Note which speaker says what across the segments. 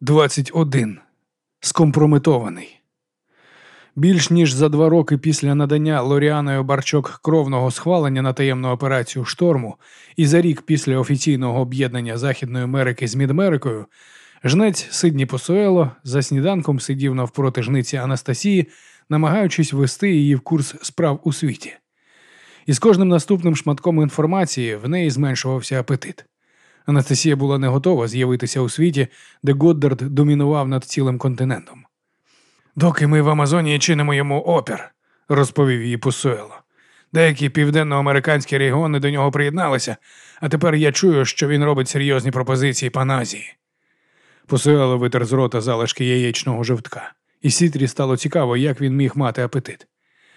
Speaker 1: 21. Скомпрометований. Більш ніж за два роки після надання Лоріаною Барчок кровного схвалення на таємну операцію шторму і за рік після офіційного об'єднання Західної Америки з Мідмерикою, жнець Сидні Посуело за сніданком сидів навпроти жниці Анастасії, намагаючись вести її в курс справ у світі. І з кожним наступним шматком інформації в неї зменшувався апетит. Анастасія була не готова з'явитися у світі, де Годдард домінував над цілим континентом. Доки ми в Амазонії чинимо йому опір, розповів їй Пусуело. Деякі південноамериканські регіони до нього приєдналися, а тепер я чую, що він робить серйозні пропозиції Паназії. Пусуело витер з рота залишки яєчного жовтка, і Сітрі стало цікаво, як він міг мати апетит.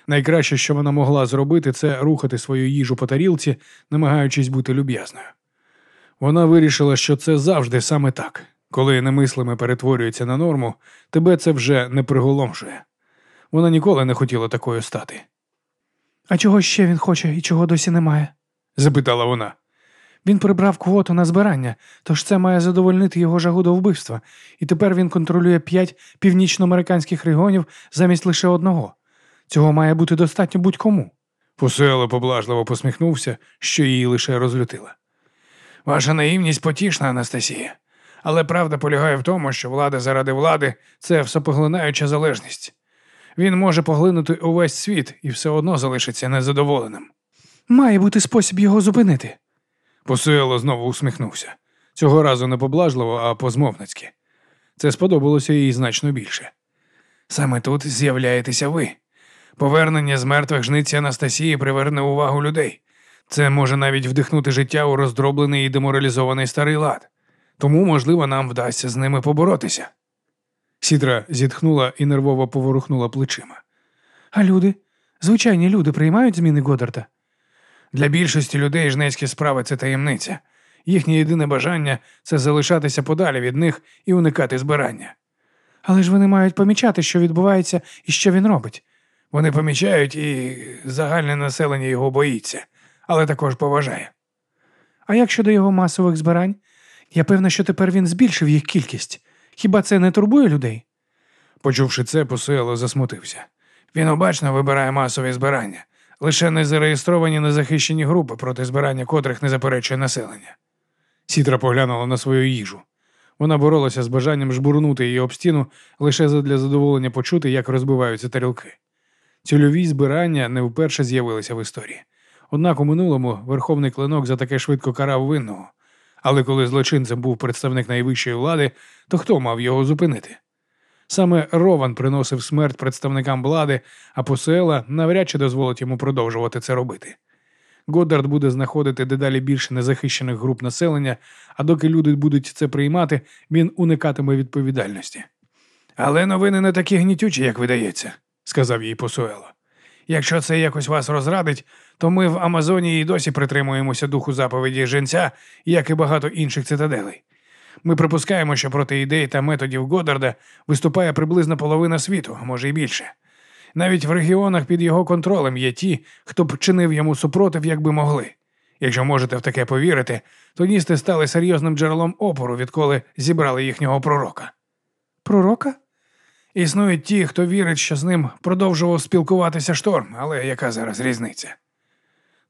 Speaker 1: Найкраще, що вона могла зробити, це рухати свою їжу по тарілці, намагаючись бути люб'язною. Вона вирішила, що це завжди саме так. Коли немислими перетворюється на норму, тебе це вже не приголомшує. Вона ніколи не хотіла такою стати.
Speaker 2: А чого ще він хоче і чого досі немає?
Speaker 1: запитала вона.
Speaker 2: Він прибрав квоту на збирання, тож це має задовольнити його жагу до вбивства, і тепер він контролює п'ять північноамериканських регіонів замість лише одного. Цього має бути достатньо будь-кому.
Speaker 1: Пусело поблажливо посміхнувся, що її лише розлютила. Ваша наївність потішна, Анастасія, але правда полягає в тому, що влада заради влади це всепоглинаюча залежність. Він може поглинути увесь світ і все одно залишиться незадоволеним.
Speaker 2: Має бути спосіб його зупинити.
Speaker 1: Посуело знову усміхнувся. Цього разу не поблажливо, а позмовницьки. Це сподобалося їй значно більше. Саме тут з'являєтеся ви. Повернення з мертвих жниці Анастасії приверне увагу людей. Це може навіть вдихнути життя у роздроблений і деморалізований старий лад. Тому, можливо, нам вдасться з ними поборотися. Сідра зітхнула і нервово поворухнула плечима.
Speaker 2: А люди? Звичайні люди приймають зміни Годарта?
Speaker 1: Для більшості людей жнецькі справи це таємниця. Їхнє єдине бажання це залишатися подалі від них і уникати збирання.
Speaker 2: Але ж вони мають помічати, що відбувається і що він робить.
Speaker 1: Вони помічають, і загальне населення його боїться, але також поважає.
Speaker 2: А як щодо його масових збирань? Я певна, що тепер він збільшив їх кількість. Хіба це не турбує людей?
Speaker 1: Почувши це, посило засмутився. Він обачно вибирає масові збирання, лише не зареєстровані незахищені групи, проти збирання котрих не заперечує населення. Сітра поглянула на свою їжу. Вона боролася з бажанням жбурнути її об стіну лише задля задоволення почути, як розбиваються тарілки. Цільові збирання не вперше з'явилися в історії. Однак у минулому верховний клинок за таке швидко карав винного. Але коли злочинцем був представник найвищої влади, то хто мав його зупинити? Саме Рован приносив смерть представникам влади, а посела навряд чи дозволить йому продовжувати це робити. Годдард буде знаходити дедалі більше незахищених груп населення, а доки люди будуть це приймати, він уникатиме відповідальності. Але новини не такі гнітючі, як видається, сказав їй Посуело. Якщо це якось вас розрадить, то ми в Амазонії досі притримуємося духу заповіді женця, як і багато інших цитаделей. Ми припускаємо, що проти ідей та методів Годдарда виступає приблизно половина світу, може й більше. Навіть в регіонах під його контролем є ті, хто б чинив йому супротив, як би могли. Якщо можете в таке повірити, то ністи стали серйозним джерелом опору, відколи зібрали їхнього пророка.
Speaker 2: Пророка?
Speaker 1: Існують ті, хто вірить, що з ним продовжував спілкуватися шторм, але яка зараз різниця?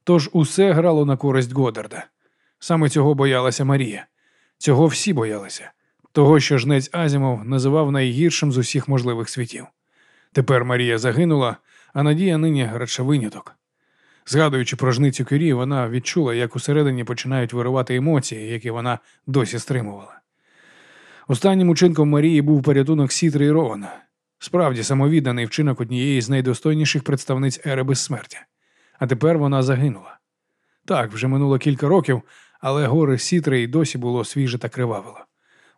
Speaker 1: Тож усе грало на користь Годдарда. Саме цього боялася Марія. Цього всі боялися, того, що жнець Азімов називав найгіршим з усіх можливих світів. Тепер Марія загинула, а Надія нині радше виняток. Згадуючи про жницю Кюрі, вона відчула, як усередині починають виривати емоції, які вона досі стримувала. Останнім учинком Марії був порятунок Сітри і Рована. Справді самовідданий вчинок однієї з найдостойніших представниць ери безсмертя. А тепер вона загинула. Так, вже минуло кілька років, але гори Сітри й досі було свіже та кривавило.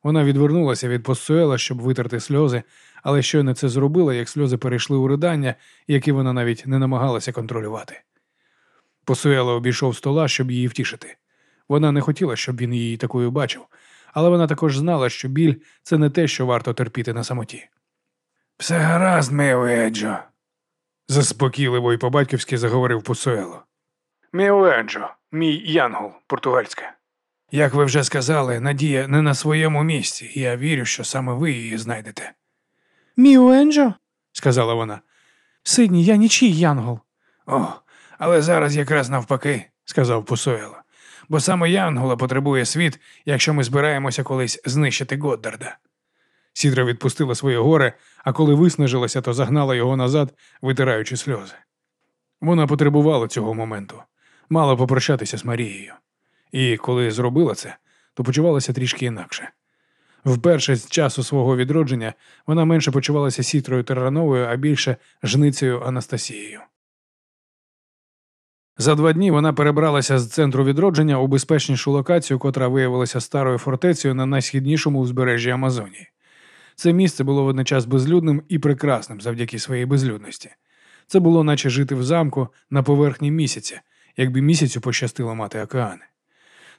Speaker 1: Вона відвернулася від Поссуела, щоб витерти сльози, але щойно це зробила, як сльози перейшли у ридання, які вона навіть не намагалася контролювати. Посуела обійшов стола, щоб її втішити. Вона не хотіла, щоб він її такою бачив, але вона також знала, що біль це не те, що варто терпіти на самоті. Все гаразд, Міуеджо, заспокійливо і по-батьківськи заговорив Посуело. Міуеджо, мій янгол, португальська. Як ви вже сказали, Надія не на своєму місці, і я вірю, що саме ви її знайдете.
Speaker 2: Міо Енджо?
Speaker 1: сказала вона.
Speaker 2: Сидні, я нічий янгол.
Speaker 1: О, але зараз якраз навпаки, сказав Посойло. Бо саме Янгола потребує світ, якщо ми збираємося колись знищити Годдарда. Сідра відпустила своє горе, а коли виснажилася, то загнала його назад, витираючи сльози. Вона потребувала цього моменту, мала попрощатися з Марією. І коли зробила це, то почувалася трішки інакше. Вперше з часу свого відродження вона менше почувалася сітрою Террановою, а більше жницею Анастасією. За два дні вона перебралася з центру відродження у безпечнішу локацію, котра виявилася старою фортецею на найсхіднішому узбережжі Амазонії. Це місце було водночас безлюдним і прекрасним завдяки своїй безлюдності. Це було наче жити в замку на поверхні місяця, якби місяцю пощастило мати океани.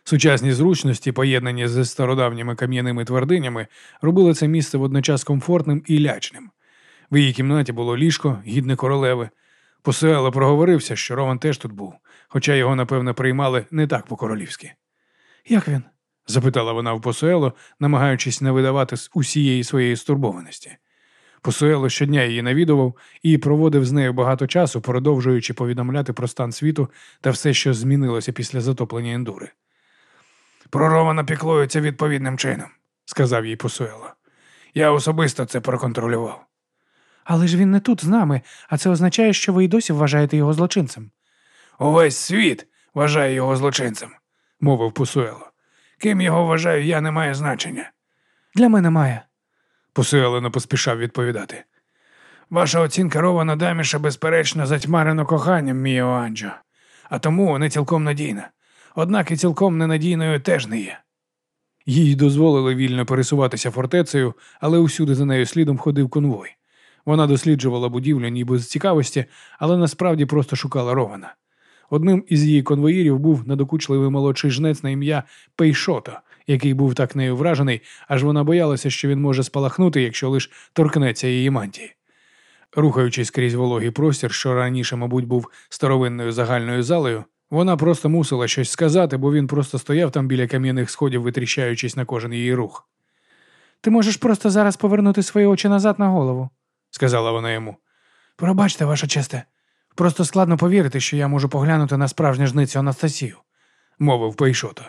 Speaker 1: Сучасні зручності, поєднані з стародавніми кам'яними твердинями, робили це місце водночас комфортним і лячним. В її кімнаті було ліжко, гідне королеви. Посуело проговорився, що Роман теж тут був, хоча його, напевно, приймали не так по-королівськи.
Speaker 2: Як він?
Speaker 1: запитала вона в Посуело, намагаючись не видавати з усієї своєї стурбованості. Посуело щодня її навідував і проводив з нею багато часу, продовжуючи повідомляти про стан світу та все, що змінилося після затоплення ендури. Про Романа піклуються відповідним чином, сказав їй Посуело. Я особисто це проконтролював.
Speaker 2: Але ж він не тут з нами, а це означає, що ви й досі вважаєте його злочинцем.
Speaker 1: Увесь світ вважає його злочинцем, мовив Пусуело. Ким його вважаю я, не має значення.
Speaker 2: Для мене має.
Speaker 1: Пусуело не поспішав відповідати. Ваша оцінка Рована Даміша, безперечно, затьмарена коханням, meu anjo, а тому не цілком надійна. Однак і цілком ненадійною теж не є. Їй дозволили вільно пересуватися фортецею, але усюди за нею слідом ходив конвой. Вона досліджувала будівлю ніби з цікавості, але насправді просто шукала Рована. Одним із її конвоїрів був надокучливий молодший жнець на ім'я Пейшото, який був так нею вражений, аж вона боялася, що він може спалахнути, якщо лиш торкнеться її мантії. Рухаючись крізь вологий простір, що раніше, мабуть, був старовинною загальною залою, вона просто мусила щось сказати, бо він просто стояв там біля кам'яних сходів, витріщаючись на кожен її рух.
Speaker 2: Ти можеш просто зараз повернути свої очі назад на голову,
Speaker 1: сказала вона йому.
Speaker 2: Пробачте, ваша честе. Просто складно повірити, що я можу поглянути на справжню жницю Анастасію,
Speaker 1: мовив Пейшото.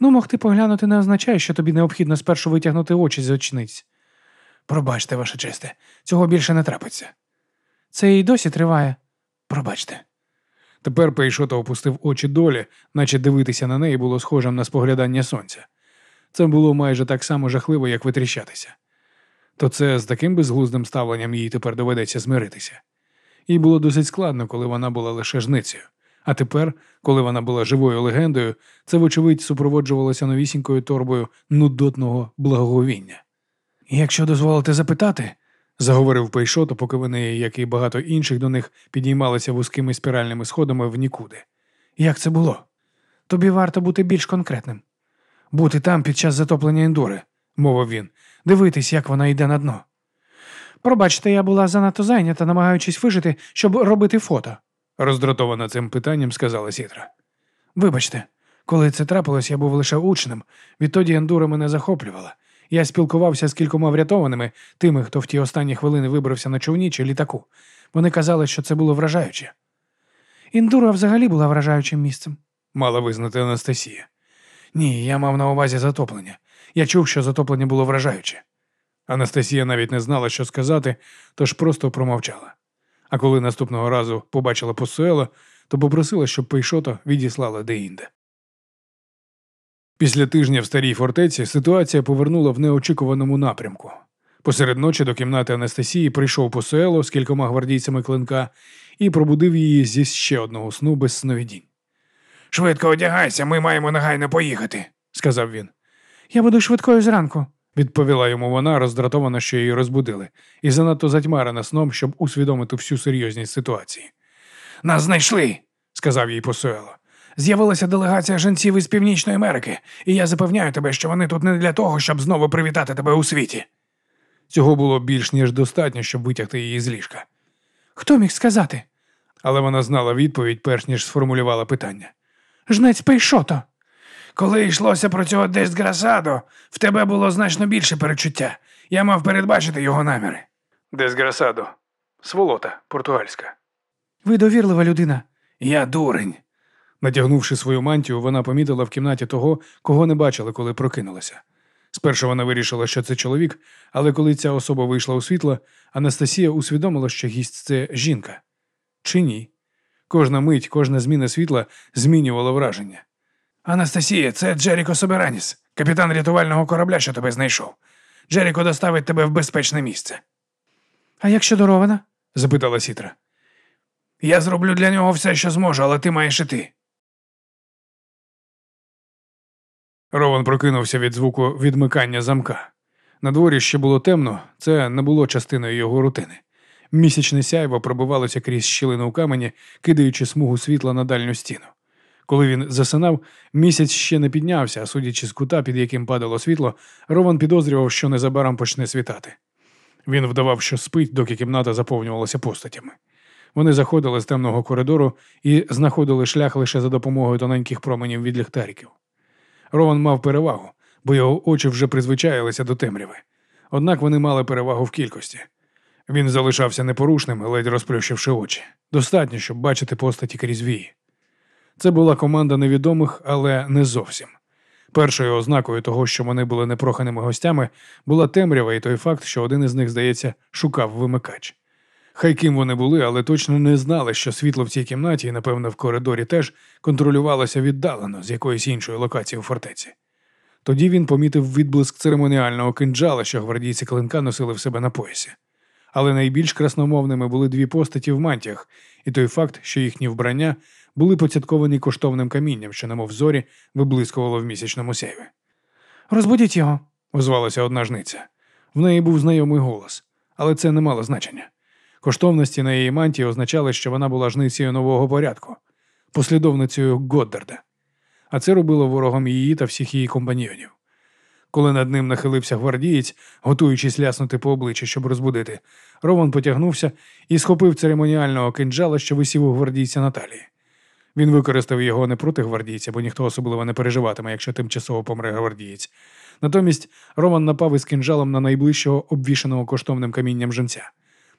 Speaker 2: Ну, могти поглянути не означає, що тобі необхідно спершу витягнути очі з очниць.
Speaker 1: Пробачте, ваша честе, цього більше не трапиться.
Speaker 2: Це і досі триває.
Speaker 1: Пробачте. Тепер Пейшото опустив очі долі, наче дивитися на неї було схожим на споглядання сонця. Це було майже так само жахливо, як витріщатися. То це з таким безглуздим ставленням їй тепер доведеться змиритися. Їй було досить складно, коли вона була лише жницею. А тепер, коли вона була живою легендою, це, вочевидь, супроводжувалося новісінькою торбою нудотного благоговіння. Якщо дозволите запитати, заговорив Пейшото, поки вони, як і багато інших до них, підіймалися вузькими спіральними сходами в нікуди. Як це було?
Speaker 2: Тобі варто бути більш конкретним.
Speaker 1: Бути там під час затоплення ендури, мовив він, дивитись, як вона йде на дно.
Speaker 2: Пробачте, я була занадто зайнята, намагаючись вижити, щоб робити фото,
Speaker 1: роздратована цим питанням сказала Сітра.
Speaker 2: Вибачте, коли це трапилось, я був лише учнем. Відтоді ендура мене захоплювала. Я спілкувався з кількома врятованими, тими, хто в ті останні хвилини вибрався на човні чи літаку. Вони казали, що це було вражаюче. Індура взагалі була вражаючим місцем,
Speaker 1: мала визнати Анастасія. Ні, я мав на увазі затоплення. Я чув, що затоплення було вражаюче. Анастасія навіть не знала, що сказати, тож просто промовчала. А коли наступного разу побачила посуело, то попросила, щоб Пейшото відіслала деінде. Після тижня в старій фортеці ситуація повернула в неочікуваному напрямку. Посеред ночі до кімнати Анастасії прийшов посуело з кількома гвардійцями клинка і пробудив її зі ще одного сну без сновидінь. Швидко одягайся, ми маємо негайно поїхати, сказав він.
Speaker 2: Я буду швидкою зранку,
Speaker 1: відповіла йому вона, роздратована, що її розбудили, і занадто затьмарена сном, щоб усвідомити всю серйозність ситуації. Нас знайшли, сказав їй посуело. З'явилася делегація жінців із Північної Америки, і я запевняю тебе, що вони тут не для того, щоб знову привітати тебе у світі. Цього було більш ніж достатньо, щоб витягти її з ліжка.
Speaker 2: Хто міг сказати?
Speaker 1: Але вона знала відповідь, перш ніж сформулювала питання.
Speaker 2: Жнець Пейшото.
Speaker 1: Коли йшлося про цього Десграсадо, в тебе було значно більше перечуття. Я мав передбачити його наміри. Десграсадо. Сволота, португальська.
Speaker 2: Ви довірлива людина.
Speaker 1: Я дурень.
Speaker 2: Натягнувши свою мантію, вона помітила в кімнаті того, кого не бачили, коли прокинулася. Спершу вона вирішила, що це чоловік, але коли ця особа вийшла у світло, Анастасія усвідомила, що гість це жінка. Чи ні? Кожна мить, кожна зміна світла змінювала враження.
Speaker 1: Анастасія, це Джеріко Собераніс, капітан рятувального корабля, що тебе знайшов. Джеріко доставить тебе в безпечне місце.
Speaker 2: А як щодо Рована?
Speaker 1: запитала Сітра. Я зроблю для нього все, що зможу, але ти маєш іти.
Speaker 2: Рован прокинувся від звуку відмикання замка. На дворі ще було темно, це не було частиною його рутини. Місячне сяйво пробивалося крізь щілину у камені, кидаючи смугу світла на дальню стіну. Коли він засинав, місяць ще не піднявся, а судячи з кута, під яким падало світло, Рован підозрював, що незабаром почне світати. Він вдавав, що спить, доки кімната заповнювалася постатями. Вони заходили з темного коридору і знаходили шлях лише за допомогою тоненьких променів від ліхтариків. Рован мав перевагу, бо його очі вже призвичаїлися до темряви. Однак вони мали перевагу в кількості. Він залишався непорушним, ледь розплющивши очі. Достатньо, щоб бачити постаті крізь вії. Це була команда невідомих, але не зовсім. Першою ознакою того, що вони були непроханими гостями, була темрява і той факт, що один із них, здається, шукав вимикач. Хай ким вони були, але точно не знали, що світло в цій кімнаті, і, напевно, в коридорі теж контролювалося віддалено з якоїсь іншої локації у фортеці. Тоді він помітив відблиск церемоніального кинджала, що гвардійці клинка носили в себе на поясі. Але найбільш красномовними були дві постаті в мантіях, і той факт, що їхні вбрання були поцятковані коштовним камінням, що, немов зорі, виблискувало в місячному сяйві. Розбудіть його, озвалася одна жниця. В неї був знайомий голос, але це не мало значення. Коштовності на її мантії означали, що вона була жницею нового порядку, послідовницею Годдарда. А це робило ворогом її та всіх її компаньйонів. Коли над ним нахилився гвардієць, готуючись ляснути по обличчі, щоб розбудити, Рован потягнувся і схопив церемоніального кинджала, що висів у гвардійця на талії. Він використав його не проти гвардійця, бо ніхто особливо не переживатиме, якщо тимчасово помре гвардієць. Натомість Роман напав із кинджалом на найближчого обвішаного коштовним камінням женця.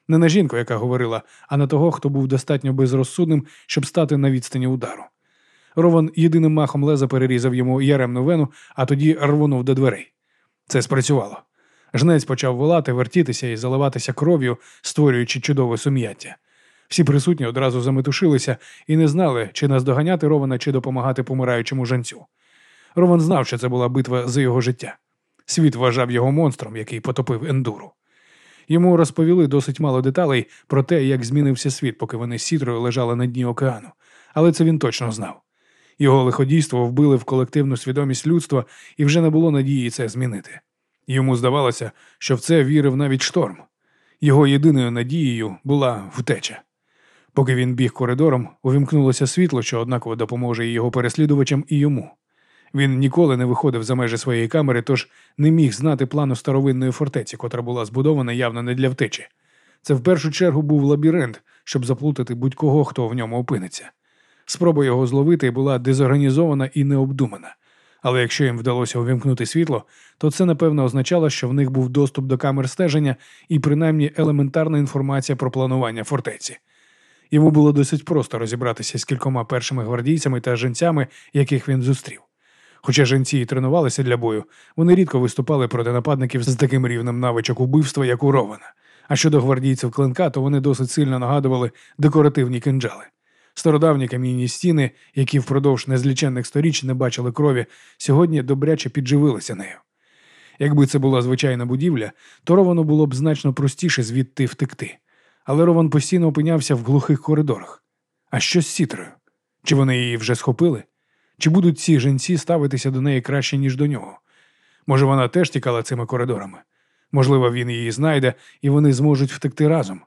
Speaker 2: Не на жінку, яка говорила, а на того, хто був достатньо безрозсудним, щоб стати на відстані удару. Рован єдиним махом леза перерізав йому яремну вену, а тоді рвонув до дверей. Це спрацювало. Жнець почав волати, вертітися і заливатися кров'ю, створюючи чудове сум'яття. Всі присутні одразу заметушилися і не знали, чи наздоганяти Рована, чи допомагати помираючому жанцю. Рован знав, що це була битва за його життя. Світ вважав його монстром, який потопив ендуру. Йому розповіли досить мало деталей про те, як змінився світ, поки вони з сітрою лежали на дні океану, але це він точно знав. Його лиходійство вбили в колективну свідомість людства, і вже не було надії це змінити. Йому здавалося, що в це вірив навіть шторм. Його єдиною надією була втеча. Поки він біг коридором, увімкнулося світло, що однаково допоможе і його переслідувачам, і йому. Він ніколи не виходив за межі своєї камери, тож не міг знати плану старовинної фортеці, котра була збудована явно не для втечі. Це в першу чергу був лабіринт, щоб заплутати будь-кого, хто в ньому опиниться. Спроба його зловити була дезорганізована і необдумана. Але якщо їм вдалося увімкнути світло, то це напевно означало, що в них був доступ до камер стеження і принаймні елементарна інформація про планування фортеці. Йому було досить просто розібратися з кількома першими гвардійцями та женцями, яких він зустрів. Хоча женці і тренувалися для бою, вони рідко виступали проти нападників з таким рівнем навичок убивства, як у Рована. А щодо гвардійців клинка, то вони досить сильно нагадували декоративні кинджали. Стародавні кам'яні стіни, які впродовж незліченних сторіч не бачили крові, сьогодні добряче підживилися нею. Якби це була звичайна будівля, то Ровану було б значно простіше звідти втекти. Але Рован постійно опинявся в глухих коридорах. А що з сітрою? Чи вони її вже схопили? Чи будуть ці жінці ставитися до неї краще, ніж до нього? Може, вона теж тікала цими коридорами? Можливо, він її знайде, і вони зможуть втекти разом.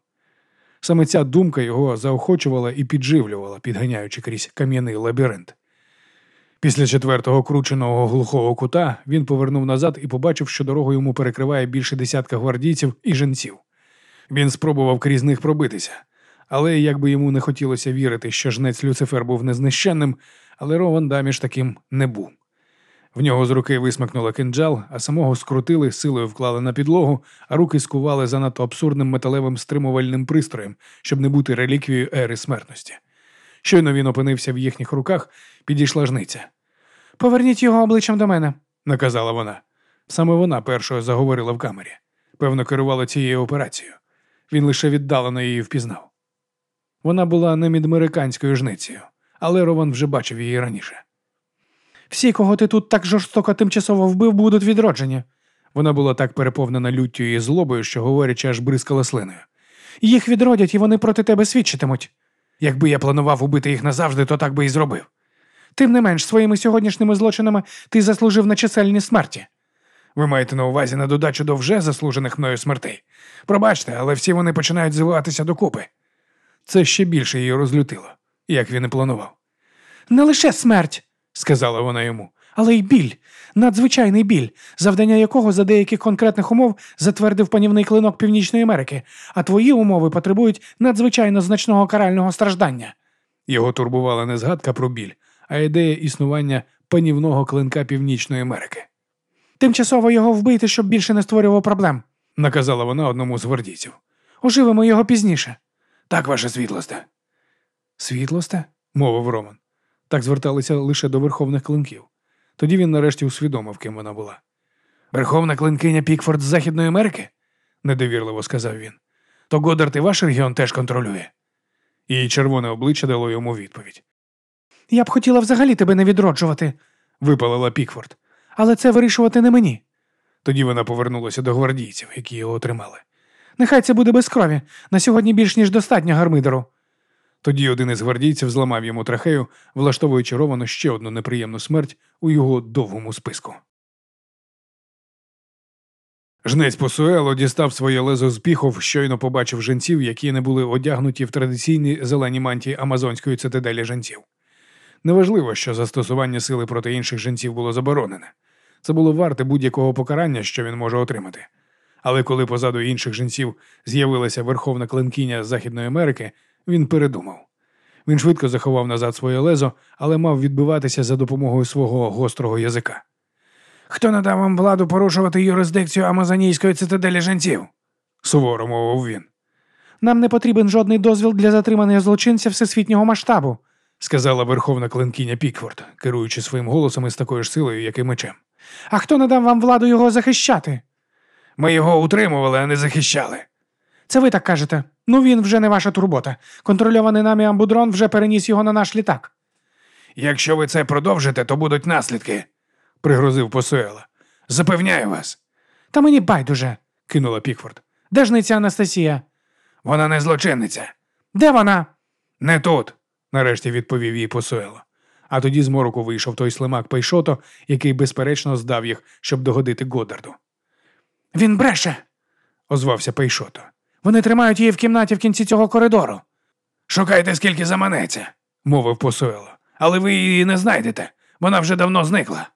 Speaker 2: Саме ця думка його заохочувала і підживлювала, підганяючи крізь кам'яний лабіринт. Після четвертого крученого глухого кута він повернув назад і побачив, що дорогу йому перекриває більше десятка гвардійців і женців. Він спробував крізь них пробитися, але як би йому не хотілося вірити, що жнець Люцифер був незнищенним, але Рован Даміш таким не був.
Speaker 1: В нього з руки висмикнула кинджал, а самого скрутили, силою вклали на підлогу, а руки скували занадто абсурдним металевим стримувальним пристроєм, щоб не бути реліквією ери смертності. Щойно він опинився в їхніх руках, підійшла жниця.
Speaker 2: Поверніть його обличчям до мене.
Speaker 1: наказала вона. Саме вона першою заговорила в камері. Певно, керувала цією операцією. Він лише віддалено її впізнав. Вона була не мідамериканською жницею, але Рован вже бачив її раніше.
Speaker 2: Всі, кого ти тут так жорстоко тимчасово вбив, будуть відроджені.
Speaker 1: Вона була так переповнена люттю і злобою, що, говорячи, аж бризкала слиною.
Speaker 2: Їх відродять, і вони проти тебе свідчитимуть.
Speaker 1: Якби я планував убити їх назавжди, то так би і зробив.
Speaker 2: Тим не менш, своїми сьогоднішніми злочинами ти заслужив на чисельні смерті.
Speaker 1: Ви маєте на увазі на додачу до вже заслужених мною смертей. Пробачте, але всі вони починають звиватися докупи. Це ще більше її розлютило, як він і планував.
Speaker 2: Не лише смерть,
Speaker 1: сказала вона йому.
Speaker 2: але й біль, надзвичайний біль, завдання якого за деяких конкретних умов затвердив панівний клинок Північної Америки, а твої умови потребують надзвичайно значного карального страждання.
Speaker 1: Його турбувала не згадка про біль, а ідея існування панівного клинка Північної Америки.
Speaker 2: Тимчасово його вбити, щоб більше не створював проблем.
Speaker 1: Наказала вона одному з гвардійців.
Speaker 2: Оживимо його пізніше.
Speaker 1: Так, ваша світлосте. Світлосте? мовив Роман. Так зверталися лише до верховних клинків. Тоді він нарешті усвідомив, ким вона була. Верховна клинкиня Пікфорд з Західної Америки? недовірливо сказав він. То Годард і ваш регіон теж контролює. Її червоне обличчя дало йому відповідь.
Speaker 2: Я б хотіла взагалі тебе не відроджувати,
Speaker 1: Випалила Пікфорд.
Speaker 2: але це вирішувати не мені.
Speaker 1: Тоді вона повернулася до гвардійців, які його отримали.
Speaker 2: Нехай це буде без крові. На сьогодні більш ніж достатньо гармидеру.
Speaker 1: Тоді один із гвардійців зламав йому трахею, влаштовуючи Ровану ще одну неприємну смерть у його довгому списку. Жнець Посуело дістав своє лезо з піхов, щойно побачив жінців, які не були одягнуті в традиційні зелені мантії амазонської цитаделі жінців. Неважливо, що застосування сили проти інших жінців було заборонене. Це було варте будь-якого покарання, що він може отримати. Але коли позаду інших жінців з'явилася верховна клинкиня Західної Америки, він передумав. Він швидко заховав назад своє лезо, але мав відбиватися за допомогою свого гострого язика. Хто надав вам владу порушувати юрисдикцію амазонійської цитаделі жінців? суворо мовив він.
Speaker 2: Нам не потрібен жодний дозвіл для затримання злочинця всесвітнього масштабу.
Speaker 1: сказала верховна клинкиня Пікфорд, керуючи своїм голосом із такою ж силою, як і мечем.
Speaker 2: А хто надав вам владу його захищати?
Speaker 1: Ми його утримували, а не захищали.
Speaker 2: Це ви так кажете. Ну він вже не ваша турбота. Контрольований нами амбудрон вже переніс його на наш літак.
Speaker 1: Якщо ви це продовжите, то будуть наслідки, пригрозив Посуела. Запевняю вас,
Speaker 2: Та мені байдуже,
Speaker 1: кинула Пікфорд.
Speaker 2: де ж ниця Анастасія?
Speaker 1: Вона не злочинниця.
Speaker 2: Де вона?
Speaker 1: Не тут, нарешті відповів їй Посуело. А тоді з мороку вийшов той слимак Пейшото, який безперечно здав їх, щоб догодити Годарду.
Speaker 2: Він бреше.
Speaker 1: Озвався Пейшото.
Speaker 2: Вони тримають її в кімнаті в кінці цього коридору.
Speaker 1: Шукайте, скільки заманеться, мовив Посуело. Але ви її не знайдете. Вона вже давно зникла.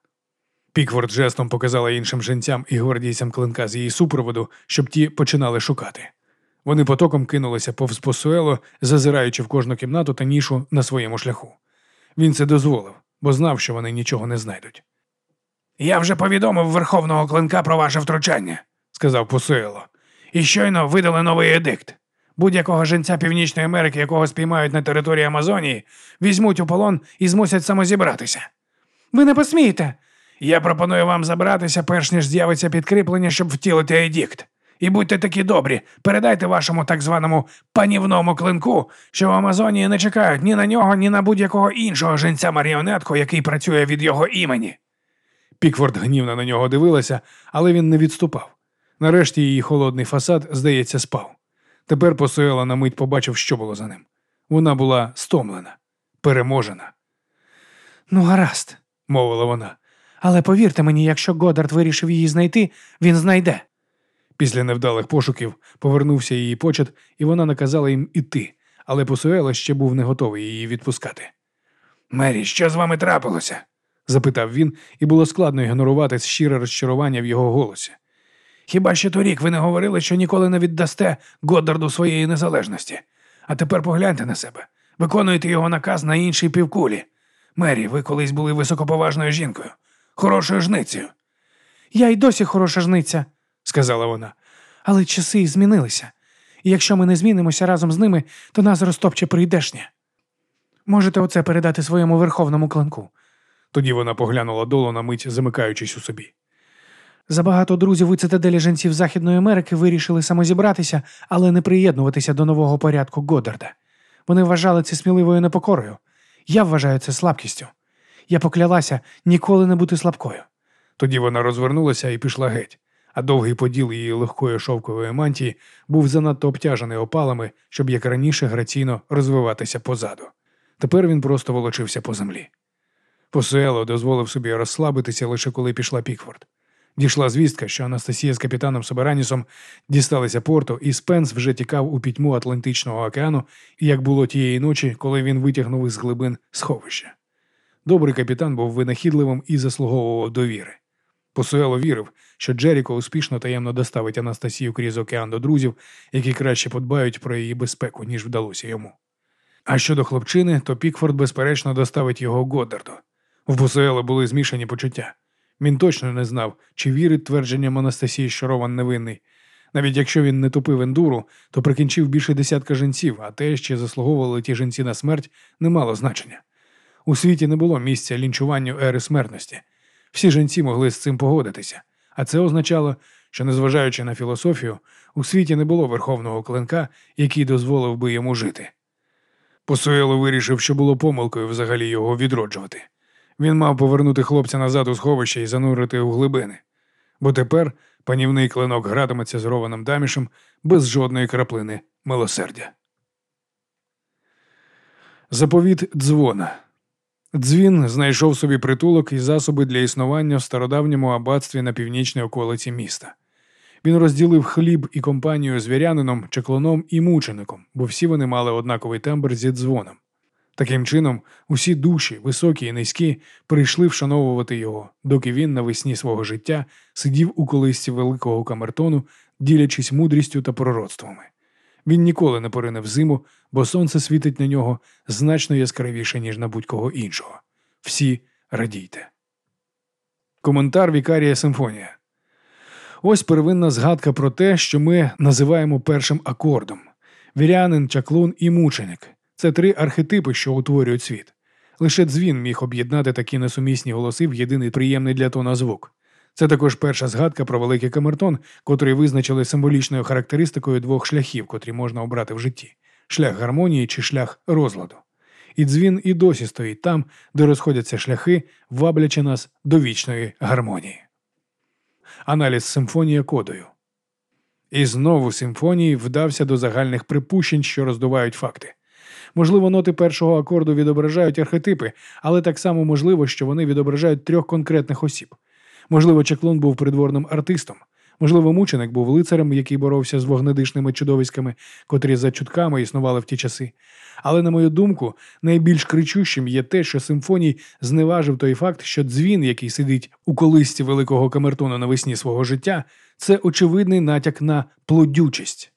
Speaker 1: Пікфорд жестом показала іншим жінцям і гвардійцям клинка з її супроводу, щоб ті починали шукати. Вони потоком кинулися повз Посуело, зазираючи в кожну кімнату та нішу на своєму шляху. Він це дозволив, бо знав, що вони нічого не знайдуть. Я вже повідомив Верховного клинка про ваше втручання, сказав Посуело. І щойно видали новий едикт. Будь-якого жінця Північної Америки, якого спіймають на території Амазонії, візьмуть у полон і змусять самозібратися.
Speaker 2: Ви не посмієте.
Speaker 1: Я пропоную вам забратися, перш ніж з'явиться підкріплення, щоб втілити едікт. І будьте такі добрі, передайте вашому так званому панівному клинку, що в Амазонії не чекають ні на нього, ні на будь-якого іншого жінця маріонетку, який працює від його імені. Пікфорд гнівно на нього дивилася, але він не відступав. Нарешті її холодний фасад, здається, спав. Тепер Посуела на мить побачив, що було за ним. Вона була стомлена, переможена,
Speaker 2: Ну, гаразд.
Speaker 1: мовила вона.
Speaker 2: Але повірте мені, якщо Годард вирішив її знайти, він знайде.
Speaker 1: Після невдалих пошуків повернувся її почет, і вона наказала їм іти, але Посуела ще був не готовий її відпускати. Мері, що з вами трапилося? запитав він, і було складно ігнорувати щире розчарування в його голосі. Хіба ще торік ви не говорили, що ніколи не віддасте Годдарду своєї незалежності? А тепер погляньте на себе. Виконуєте його наказ на іншій півкулі. Мері, ви колись були високоповажною жінкою. хорошою жницею,
Speaker 2: Я й досі хороша жниця,
Speaker 1: сказала вона.
Speaker 2: але часи змінилися. І якщо ми не змінимося разом з ними, то нас розтопче прийдешнє. Можете оце передати своєму верховному кланку.
Speaker 1: Тоді вона поглянула долу на мить, замикаючись у собі.
Speaker 2: Забагато друзів у цитаделі жінців Західної Америки вирішили самозібратися, але не приєднуватися до нового порядку Годдарда. Вони вважали це сміливою непокорою. Я вважаю це слабкістю. Я поклялася ніколи не бути слабкою.
Speaker 1: Тоді вона розвернулася і пішла геть, а довгий поділ її легкої шовкової мантії був занадто обтяжений опалами, щоб як раніше граційно розвиватися позаду. Тепер він просто волочився по землі. Посуело дозволив собі розслабитися лише коли пішла Пікфорд. Дійшла звістка, що Анастасія з капітаном Соберанісом дісталися порту, і Спенс вже тікав у пітьму Атлантичного океану, як було тієї ночі, коли він витягнув із глибин сховища. Добрий капітан був винахідливим і заслуговував довіри. Посуело вірив, що Джеріко успішно таємно доставить Анастасію крізь океан до друзів, які краще подбають про її безпеку, ніж вдалося йому. А щодо хлопчини, то Пікфорд, безперечно, доставить його Годдарду. В Посуело були змішані почуття. Він точно не знав, чи вірить твердженням Анастасії, що Рован невинний. Навіть якщо він не тупив ендуру, то прикінчив більше десятка жінців, а те, що заслуговували ті жінці на смерть, не мало значення. У світі не було місця лінчуванню ери смертності. Всі жінці могли з цим погодитися, а це означало, що, незважаючи на філософію, у світі не було верховного клинка, який дозволив би йому жити. Посуело вирішив, що було помилкою взагалі його відроджувати. Він мав повернути хлопця назад у сховище і занурити у глибини. Бо тепер панівний клинок гратиметься з рованим дамішем без жодної краплини милосердя. Заповіт дзвона. Дзвін знайшов собі притулок і засоби для існування в стародавньому аббатстві на північній околиці міста. Він розділив хліб і компанію з вірянином, чеклоном і мучеником, бо всі вони мали однаковий тембр зі дзвоном. Таким чином, усі душі, високі і низькі, прийшли вшановувати його, доки він навесні свого життя сидів у колисці великого камертону, ділячись мудрістю та пророцтвами. Він ніколи не порине зиму, бо сонце світить на нього значно яскравіше, ніж на будь-кого іншого. Всі радійте. Коментар Вікарія Симфонія. Ось первинна згадка про те, що ми називаємо першим акордом: вірянин, чаклун і мученик. Це три архетипи, що утворюють світ. Лише дзвін міг об'єднати такі несумісні голоси в єдиний приємний для тона звук. Це також перша згадка про великий камертон, котрий визначили символічною характеристикою двох шляхів, котрі можна обрати в житті: шлях гармонії чи шлях розладу. І дзвін і досі стоїть там, де розходяться шляхи, ваблячи нас до вічної гармонії. Аналіз симфонія кодою. І знову симфонії вдався до загальних припущень, що роздувають факти. Можливо, ноти першого акорду відображають архетипи, але так само можливо, що вони відображають трьох конкретних осіб. Можливо, чеклун був придворним артистом, можливо, мученик був лицарем, який боровся з вогнедишними чудовиськами, котрі за чутками існували в ті часи. Але, на мою думку, найбільш кричущим є те, що симфоній зневажив той факт, що дзвін, який сидить у колисці великого камертону навесні свого життя, це очевидний натяк на плодючість.